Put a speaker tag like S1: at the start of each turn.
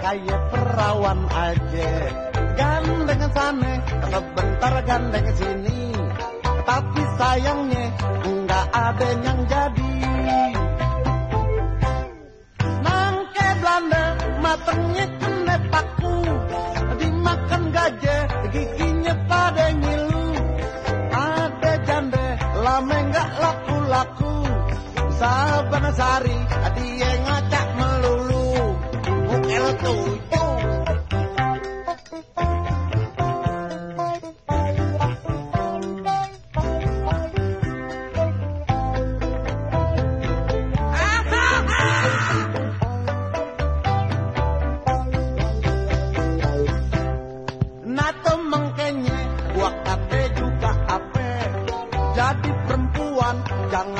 S1: perempuan aja. Gandeng sana Sebentar gandeng sini. Tapi sayangnya nggak ada yang jadi. Nangke Belanda matengnya kena paku. Dimakan gajah giginya pada ngilu. Ada janda lama nggak laku-laku. Sabana sari dia ngacak Jadi perempuan jangan